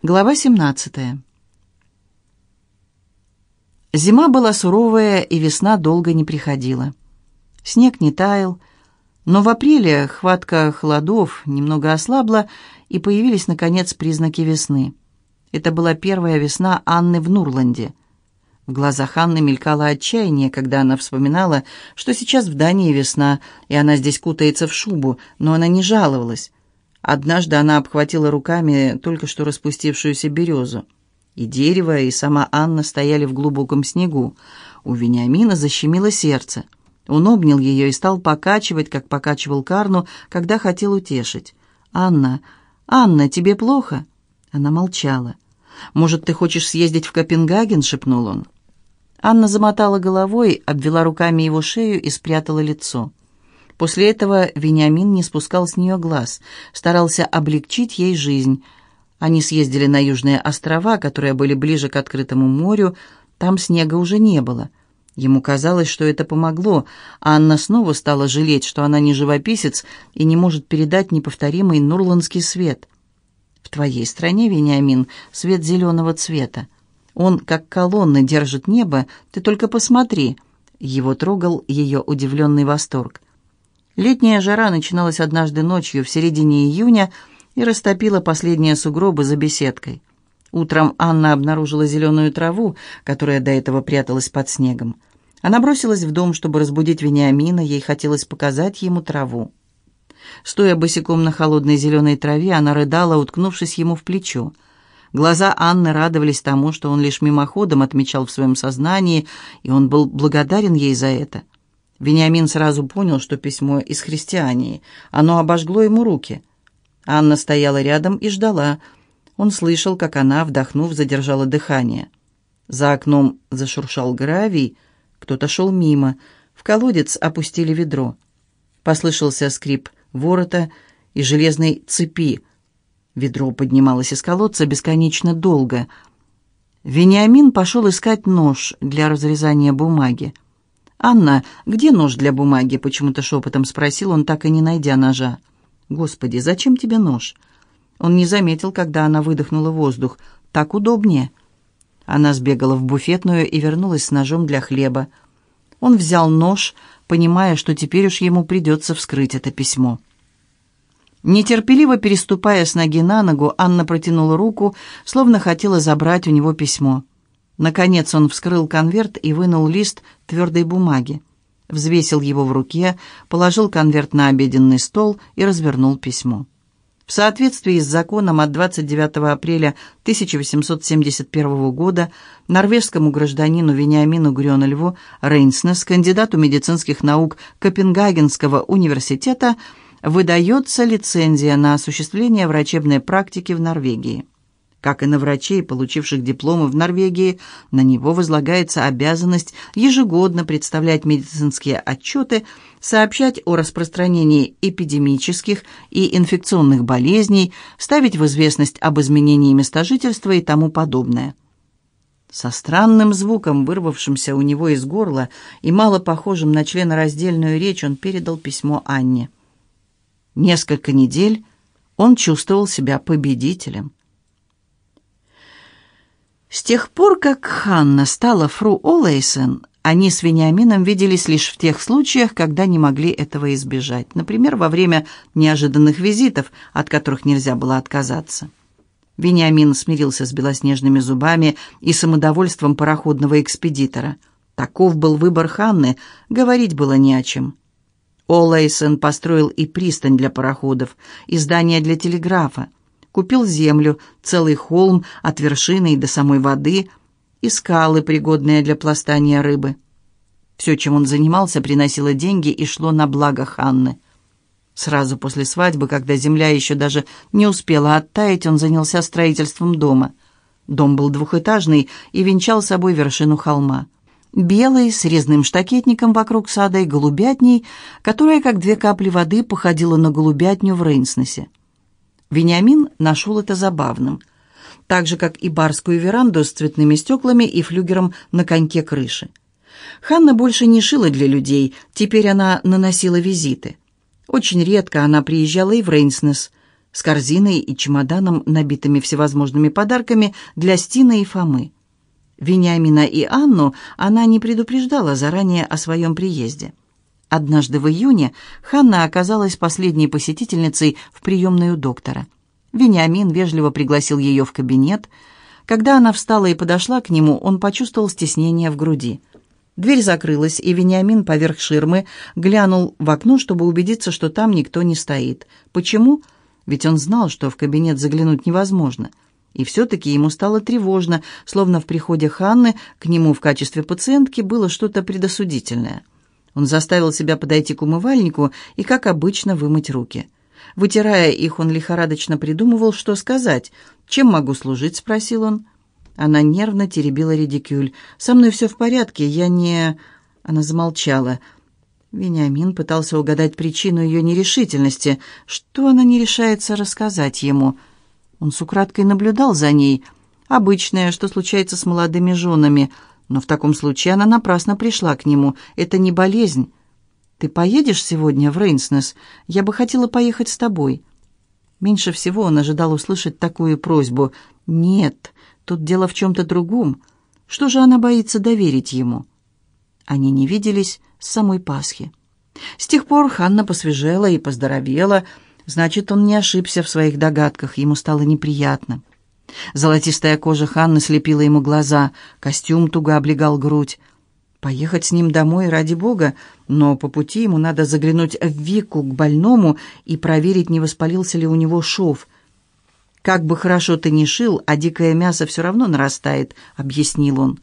Глава 17. Зима была суровая, и весна долго не приходила. Снег не таял, но в апреле хватка холодов немного ослабла, и появились, наконец, признаки весны. Это была первая весна Анны в Нурланде. В глазах Анны мелькало отчаяние, когда она вспоминала, что сейчас в Дании весна, и она здесь кутается в шубу, но она не жаловалась. Однажды она обхватила руками только что распустившуюся березу. И дерево, и сама Анна стояли в глубоком снегу. У Вениамина защемило сердце. Он обнял ее и стал покачивать, как покачивал Карну, когда хотел утешить. «Анна, Анна, тебе плохо?» Она молчала. «Может, ты хочешь съездить в Копенгаген?» — шепнул он. Анна замотала головой, обвела руками его шею и спрятала лицо. После этого Вениамин не спускал с нее глаз, старался облегчить ей жизнь. Они съездили на южные острова, которые были ближе к открытому морю, там снега уже не было. Ему казалось, что это помогло, а Анна снова стала жалеть, что она не живописец и не может передать неповторимый нурландский свет. В твоей стране, Вениамин, свет зеленого цвета. Он, как колонны, держит небо, ты только посмотри. Его трогал ее удивленный восторг. Летняя жара начиналась однажды ночью в середине июня и растопила последние сугробы за беседкой. Утром Анна обнаружила зеленую траву, которая до этого пряталась под снегом. Она бросилась в дом, чтобы разбудить Вениамина, ей хотелось показать ему траву. Стоя босиком на холодной зеленой траве, она рыдала, уткнувшись ему в плечо. Глаза Анны радовались тому, что он лишь мимоходом отмечал в своем сознании, и он был благодарен ей за это. Вениамин сразу понял, что письмо из христиании. Оно обожгло ему руки. Анна стояла рядом и ждала. Он слышал, как она, вдохнув, задержала дыхание. За окном зашуршал гравий, кто-то шел мимо. В колодец опустили ведро. Послышался скрип ворота и железной цепи. Ведро поднималось из колодца бесконечно долго. Вениамин пошел искать нож для разрезания бумаги. «Анна, где нож для бумаги?» — почему-то шепотом спросил он, так и не найдя ножа. «Господи, зачем тебе нож?» Он не заметил, когда она выдохнула воздух. «Так удобнее». Она сбегала в буфетную и вернулась с ножом для хлеба. Он взял нож, понимая, что теперь уж ему придется вскрыть это письмо. Нетерпеливо переступая с ноги на ногу, Анна протянула руку, словно хотела забрать у него письмо. Наконец он вскрыл конверт и вынул лист твердой бумаги. Взвесил его в руке, положил конверт на обеденный стол и развернул письмо. В соответствии с законом от 29 апреля 1871 года норвежскому гражданину Вениамину Грёнельву Рейнснес, кандидату медицинских наук Копенгагенского университета, выдается лицензия на осуществление врачебной практики в Норвегии. Как и на врачей, получивших дипломы в Норвегии, на него возлагается обязанность ежегодно представлять медицинские отчеты, сообщать о распространении эпидемических и инфекционных болезней, ставить в известность об изменении места жительства и тому подобное. Со странным звуком, вырвавшимся у него из горла и мало похожим на членораздельную речь, он передал письмо Анне. Несколько недель он чувствовал себя победителем. С тех пор, как Ханна стала фру Олейсен, они с Вениамином виделись лишь в тех случаях, когда не могли этого избежать. Например, во время неожиданных визитов, от которых нельзя было отказаться. Вениамин смирился с белоснежными зубами и самодовольством пароходного экспедитора. Таков был выбор Ханны, говорить было не о чем. Олейсен построил и пристань для пароходов, и здание для телеграфа купил землю, целый холм от вершины и до самой воды, и скалы, пригодные для пластания рыбы. Все, чем он занимался, приносило деньги и шло на благо Ханны. Сразу после свадьбы, когда земля еще даже не успела оттаять, он занялся строительством дома. Дом был двухэтажный и венчал собой вершину холма. Белый, с резным штакетником вокруг сада и голубятней, которая, как две капли воды, походила на голубятню в Рейнснесе. Вениамин нашел это забавным. Так же, как и барскую веранду с цветными стеклами и флюгером на коньке крыши. Ханна больше не шила для людей, теперь она наносила визиты. Очень редко она приезжала и в Рейнснес. с корзиной и чемоданом, набитыми всевозможными подарками для Стины и Фомы. Вениамина и Анну она не предупреждала заранее о своем приезде. Однажды в июне Ханна оказалась последней посетительницей в приемной у доктора. Вениамин вежливо пригласил ее в кабинет. Когда она встала и подошла к нему, он почувствовал стеснение в груди. Дверь закрылась, и Вениамин поверх ширмы глянул в окно, чтобы убедиться, что там никто не стоит. Почему? Ведь он знал, что в кабинет заглянуть невозможно. И все-таки ему стало тревожно, словно в приходе Ханны к нему в качестве пациентки было что-то предосудительное. Он заставил себя подойти к умывальнику и, как обычно, вымыть руки. Вытирая их, он лихорадочно придумывал, что сказать. «Чем могу служить?» — спросил он. Она нервно теребила редикюль. «Со мной все в порядке, я не...» Она замолчала. Вениамин пытался угадать причину ее нерешительности. Что она не решается рассказать ему? Он с украдкой наблюдал за ней. Обычное, что случается с молодыми женами. Но в таком случае она напрасно пришла к нему. Это не болезнь. «Ты поедешь сегодня в Рейнснес? Я бы хотела поехать с тобой». Меньше всего он ожидал услышать такую просьбу. «Нет, Тут дело в чем-то другом. Что же она боится доверить ему? Они не виделись с самой Пасхи. С тех пор Ханна посвежела и поздоровела. Значит, он не ошибся в своих догадках, ему стало неприятно. Золотистая кожа Ханны слепила ему глаза, костюм туго облегал грудь. Поехать с ним домой ради бога, но по пути ему надо заглянуть в Вику к больному и проверить, не воспалился ли у него шов – «Как бы хорошо ты ни шил, а дикое мясо все равно нарастает», — объяснил он.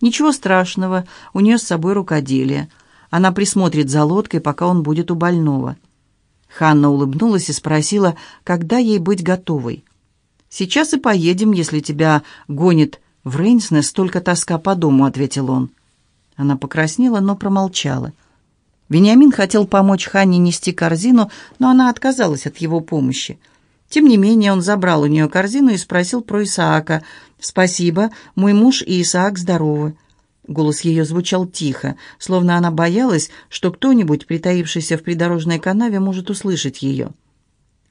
«Ничего страшного, у нее с собой рукоделие. Она присмотрит за лодкой, пока он будет у больного». Ханна улыбнулась и спросила, когда ей быть готовой. «Сейчас и поедем, если тебя гонит в Рейнснес только тоска по дому», — ответил он. Она покраснела, но промолчала. Вениамин хотел помочь Ханне нести корзину, но она отказалась от его помощи. Тем не менее, он забрал у нее корзину и спросил про Исаака. «Спасибо, мой муж и Исаак здоровы». Голос ее звучал тихо, словно она боялась, что кто-нибудь, притаившийся в придорожной канаве, может услышать ее.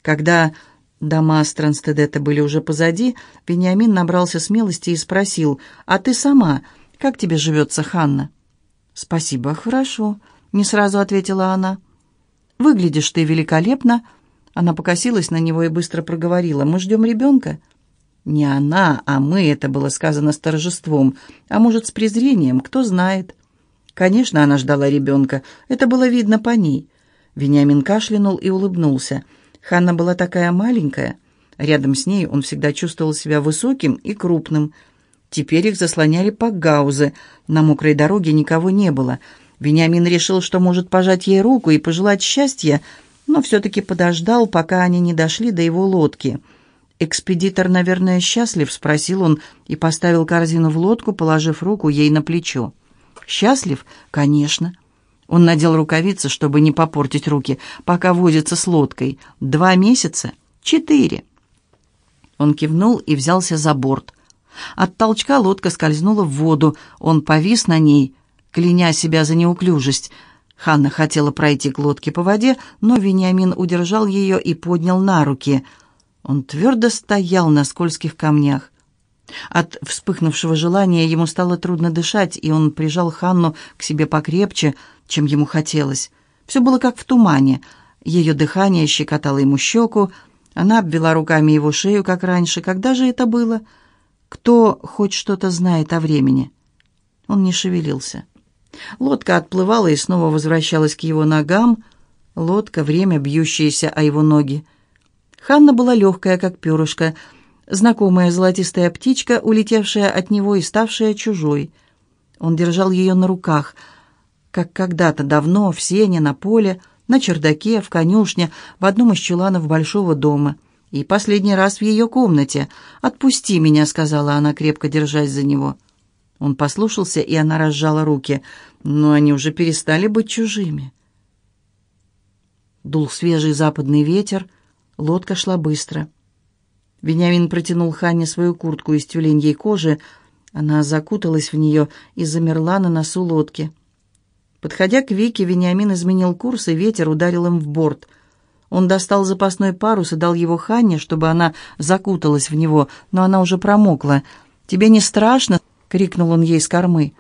Когда дома Странстедета были уже позади, Вениамин набрался смелости и спросил, «А ты сама? Как тебе живется, Ханна?» «Спасибо, хорошо», — не сразу ответила она. «Выглядишь ты великолепно», она покосилась на него и быстро проговорила. «Мы ждем ребенка?» «Не она, а мы», — это было сказано с торжеством. «А может, с презрением, кто знает». Конечно, она ждала ребенка. Это было видно по ней. Вениамин кашлянул и улыбнулся. Ханна была такая маленькая. Рядом с ней он всегда чувствовал себя высоким и крупным. Теперь их заслоняли пакгаузы. На мокрой дороге никого не было. Вениамин решил, что может пожать ей руку и пожелать счастья, но все-таки подождал, пока они не дошли до его лодки. «Экспедитор, наверное, счастлив?» — спросил он и поставил корзину в лодку, положив руку ей на плечо. «Счастлив? Конечно». Он надел рукавицы, чтобы не попортить руки, пока возится с лодкой. «Два месяца? Четыре». Он кивнул и взялся за борт. От толчка лодка скользнула в воду. Он повис на ней, кляня себя за неуклюжесть — Ханна хотела пройти к лодке по воде, но Вениамин удержал ее и поднял на руки. Он твердо стоял на скользких камнях. От вспыхнувшего желания ему стало трудно дышать, и он прижал Ханну к себе покрепче, чем ему хотелось. Все было как в тумане. Ее дыхание щекотало ему щеку, она обвела руками его шею, как раньше. Когда же это было? Кто хоть что-то знает о времени? Он не шевелился. Лодка отплывала и снова возвращалась к его ногам. Лодка, время бьющееся о его ноги. Ханна была легкая, как перышко, знакомая золотистая птичка, улетевшая от него и ставшая чужой. Он держал ее на руках, как когда-то давно, в сене, на поле, на чердаке, в конюшне, в одном из чуланов большого дома. И последний раз в ее комнате. «Отпусти меня», — сказала она, крепко держась за него. Он послушался, и она разжала руки, но они уже перестали быть чужими. Дул свежий западный ветер, лодка шла быстро. Вениамин протянул Ханне свою куртку из тюленьей кожи, она закуталась в нее и замерла на носу лодки. Подходя к Вике, Вениамин изменил курс, и ветер ударил им в борт. Он достал запасной парус и дал его Ханне, чтобы она закуталась в него, но она уже промокла. «Тебе не страшно?» — крикнул он ей с кормы.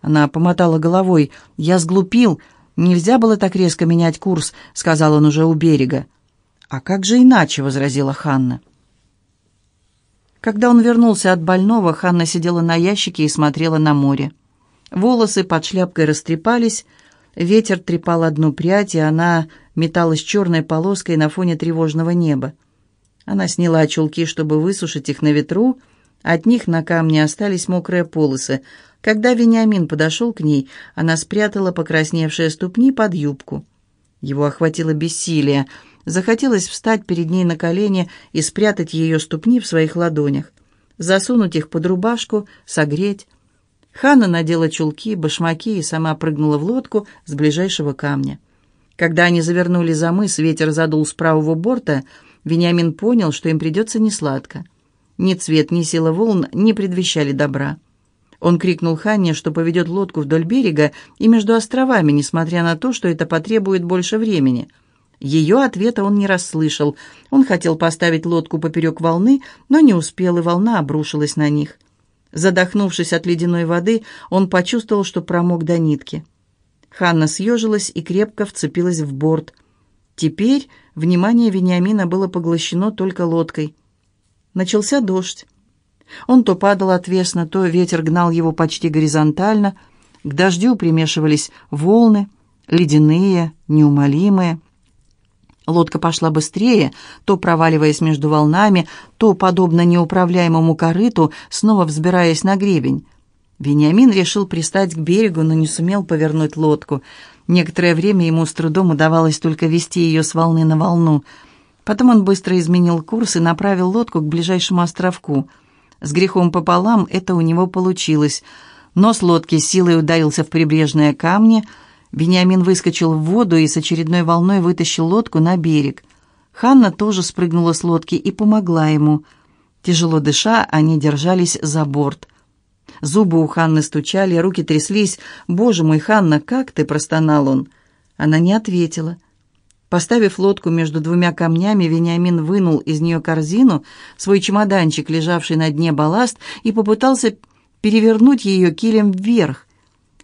Она помотала головой. «Я сглупил. Нельзя было так резко менять курс», — сказал он уже у берега. «А как же иначе?» — возразила Ханна. Когда он вернулся от больного, Ханна сидела на ящике и смотрела на море. Волосы под шляпкой растрепались, ветер трепал одну прядь, и она металась черной полоской на фоне тревожного неба. Она сняла чулки, чтобы высушить их на ветру, от них на камне остались мокрые полосы. Когда Вениамин подошел к ней, она спрятала покрасневшие ступни под юбку. Его охватило бессилие. Захотелось встать перед ней на колени и спрятать ее ступни в своих ладонях, засунуть их под рубашку, согреть. Ханна надела чулки, башмаки и сама прыгнула в лодку с ближайшего камня. Когда они завернули за мыс, ветер задул с правого борта, Вениамин понял, что им придется несладко. Ни цвет, ни сила волн не предвещали добра. Он крикнул Ханне, что поведет лодку вдоль берега и между островами, несмотря на то, что это потребует больше времени. Ее ответа он не расслышал. Он хотел поставить лодку поперек волны, но не успел, и волна обрушилась на них. Задохнувшись от ледяной воды, он почувствовал, что промок до нитки. Ханна съежилась и крепко вцепилась в борт. Теперь внимание Вениамина было поглощено только лодкой. Начался дождь. Он то падал отвесно, то ветер гнал его почти горизонтально. К дождю примешивались волны, ледяные, неумолимые. Лодка пошла быстрее, то проваливаясь между волнами, то, подобно неуправляемому корыту, снова взбираясь на гребень. Вениамин решил пристать к берегу, но не сумел повернуть лодку. Некоторое время ему с трудом удавалось только вести ее с волны на волну. Потом он быстро изменил курс и направил лодку к ближайшему островку — с грехом пополам это у него получилось. Нос лодки силой ударился в прибрежные камни. Вениамин выскочил в воду и с очередной волной вытащил лодку на берег. Ханна тоже спрыгнула с лодки и помогла ему. Тяжело дыша, они держались за борт. Зубы у Ханны стучали, руки тряслись. «Боже мой, Ханна, как ты?» – простонал он. Она не ответила. Поставив лодку между двумя камнями, Вениамин вынул из нее корзину, свой чемоданчик, лежавший на дне балласт, и попытался перевернуть ее килем вверх.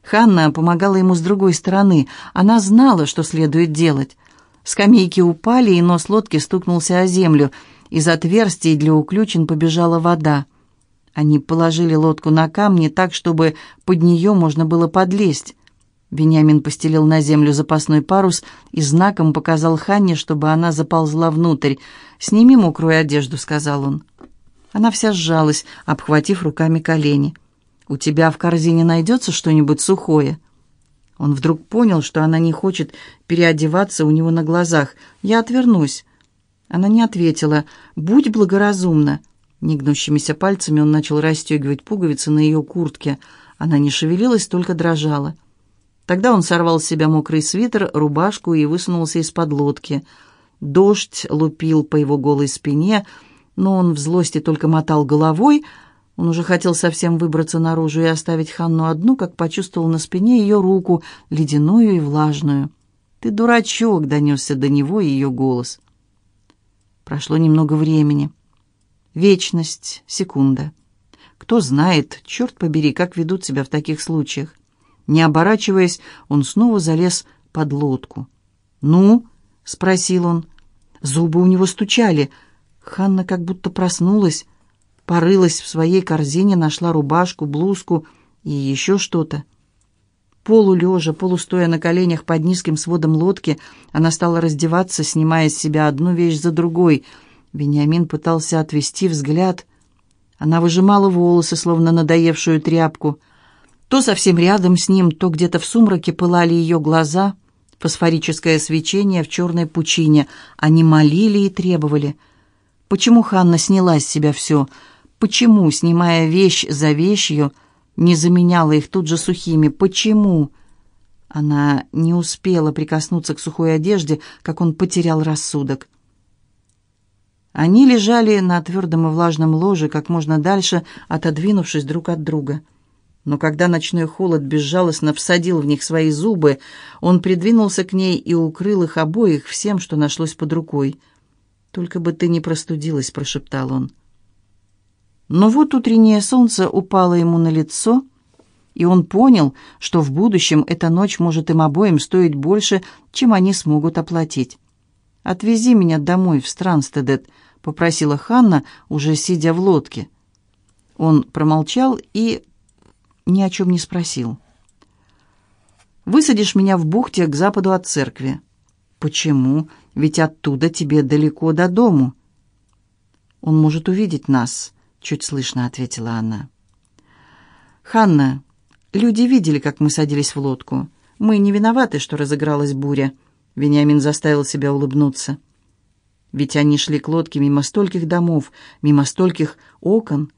Ханна помогала ему с другой стороны. Она знала, что следует делать. Скамейки упали, и нос лодки стукнулся о землю. Из отверстий для уключен побежала вода. Они положили лодку на камни так, чтобы под нее можно было подлезть. Бениамин постелил на землю запасной парус и знаком показал Ханне, чтобы она заползла внутрь. «Сними мокрую одежду», — сказал он. Она вся сжалась, обхватив руками колени. «У тебя в корзине найдется что-нибудь сухое?» Он вдруг понял, что она не хочет переодеваться у него на глазах. «Я отвернусь». Она не ответила. «Будь благоразумна». Негнущимися пальцами он начал расстегивать пуговицы на ее куртке. Она не шевелилась, только дрожала. Тогда он сорвал с себя мокрый свитер, рубашку и высунулся из-под лодки. Дождь лупил по его голой спине, но он в злости только мотал головой. Он уже хотел совсем выбраться наружу и оставить Ханну одну, как почувствовал на спине ее руку, ледяную и влажную. «Ты дурачок!» — донесся до него ее голос. Прошло немного времени. Вечность, секунда. Кто знает, черт побери, как ведут себя в таких случаях. Не оборачиваясь, он снова залез под лодку. «Ну?» — спросил он. Зубы у него стучали. Ханна как будто проснулась, порылась в своей корзине, нашла рубашку, блузку и еще что-то. Полулежа, полустоя на коленях под низким сводом лодки, она стала раздеваться, снимая с себя одну вещь за другой. Вениамин пытался отвести взгляд. Она выжимала волосы, словно надоевшую тряпку. То совсем рядом с ним, то где-то в сумраке пылали ее глаза, фосфорическое свечение в черной пучине. Они молили и требовали. Почему Ханна сняла с себя все? Почему, снимая вещь за вещью, не заменяла их тут же сухими? Почему? Она не успела прикоснуться к сухой одежде, как он потерял рассудок. Они лежали на твердом и влажном ложе, как можно дальше, отодвинувшись друг от друга. Но когда ночной холод безжалостно всадил в них свои зубы, он придвинулся к ней и укрыл их обоих всем, что нашлось под рукой. «Только бы ты не простудилась», — прошептал он. Но вот утреннее солнце упало ему на лицо, и он понял, что в будущем эта ночь может им обоим стоить больше, чем они смогут оплатить. «Отвези меня домой, в Странстедет», — попросила Ханна, уже сидя в лодке. Он промолчал и ни о чем не спросил. «Высадишь меня в бухте к западу от церкви». «Почему? Ведь оттуда тебе далеко до дому». «Он может увидеть нас», — чуть слышно ответила она. «Ханна, люди видели, как мы садились в лодку. Мы не виноваты, что разыгралась буря». Вениамин заставил себя улыбнуться. Ведь они шли к лодке мимо стольких домов, мимо стольких окон.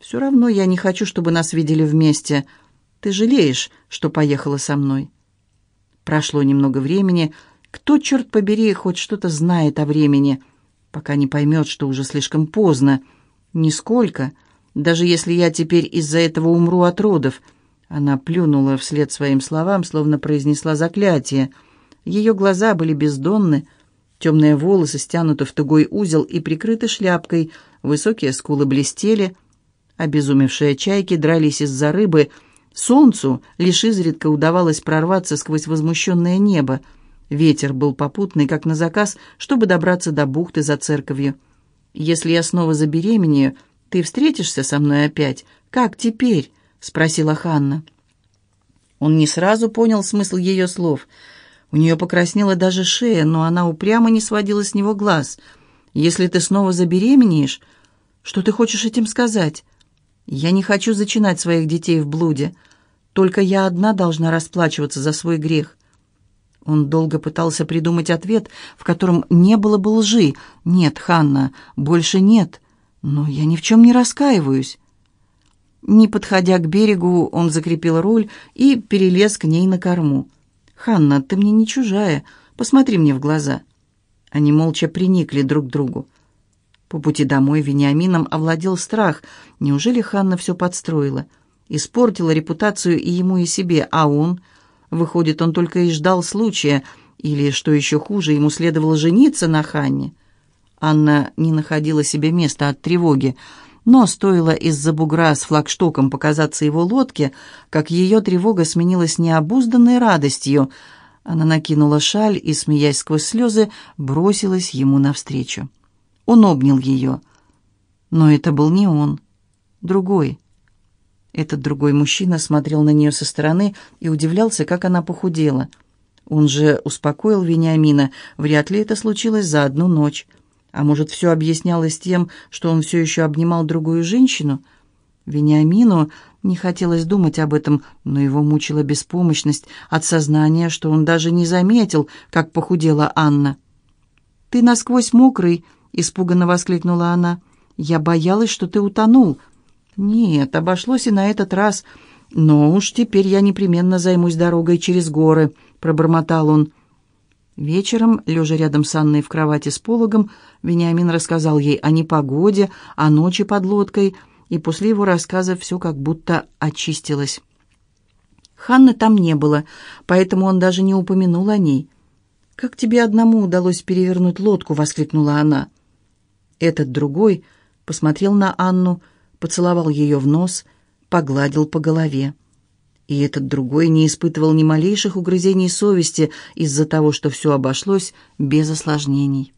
Все равно я не хочу, чтобы нас видели вместе. Ты жалеешь, что поехала со мной?» Прошло немного времени. Кто, черт побери, хоть что-то знает о времени, пока не поймет, что уже слишком поздно. Нисколько. Даже если я теперь из-за этого умру от родов. Она плюнула вслед своим словам, словно произнесла заклятие. Ее глаза были бездонны, темные волосы стянуты в тугой узел и прикрыты шляпкой, высокие скулы блестели — Обезумевшие чайки дрались из-за рыбы. Солнцу лишь изредка удавалось прорваться сквозь возмущенное небо. Ветер был попутный, как на заказ, чтобы добраться до бухты за церковью. «Если я снова забеременею, ты встретишься со мной опять? Как теперь?» — спросила Ханна. Он не сразу понял смысл ее слов. У нее покраснела даже шея, но она упрямо не сводила с него глаз. «Если ты снова забеременеешь, что ты хочешь этим сказать?» Я не хочу зачинать своих детей в блуде. Только я одна должна расплачиваться за свой грех. Он долго пытался придумать ответ, в котором не было бы лжи. «Нет, Ханна, больше нет. Но я ни в чем не раскаиваюсь». Не подходя к берегу, он закрепил руль и перелез к ней на корму. «Ханна, ты мне не чужая. Посмотри мне в глаза». Они молча приникли друг к другу. По пути домой Вениамином овладел страх. Неужели Ханна все подстроила? Испортила репутацию и ему, и себе, а он? Выходит, он только и ждал случая, или, что еще хуже, ему следовало жениться на Ханне. Анна не находила себе места от тревоги, но стоило из-за бугра с флагштоком показаться его лодке, как ее тревога сменилась необузданной радостью. Она накинула шаль и, смеясь сквозь слезы, бросилась ему навстречу. Он обнял ее. Но это был не он, другой. Этот другой мужчина смотрел на нее со стороны и удивлялся, как она похудела. Он же успокоил Вениамина, вряд ли это случилось за одну ночь. А может, все объяснялось тем, что он все еще обнимал другую женщину? Вениамину не хотелось думать об этом, но его мучила беспомощность от сознания, что он даже не заметил, как похудела Анна. «Ты насквозь мокрый», — испуганно воскликнула она. «Я боялась, что ты утонул». «Нет, обошлось и на этот раз. Но уж теперь я непременно займусь дорогой через горы», — пробормотал он. Вечером, лежа рядом с Анной в кровати с пологом, Вениамин рассказал ей о непогоде, о ночи под лодкой, и после его рассказа все как будто очистилось. Ханны там не было, поэтому он даже не упомянул о ней. «Как тебе одному удалось перевернуть лодку?» — воскликнула она. Этот другой посмотрел на Анну, поцеловал ее в нос, погладил по голове. И этот другой не испытывал ни малейших угрызений совести из-за того, что все обошлось без осложнений.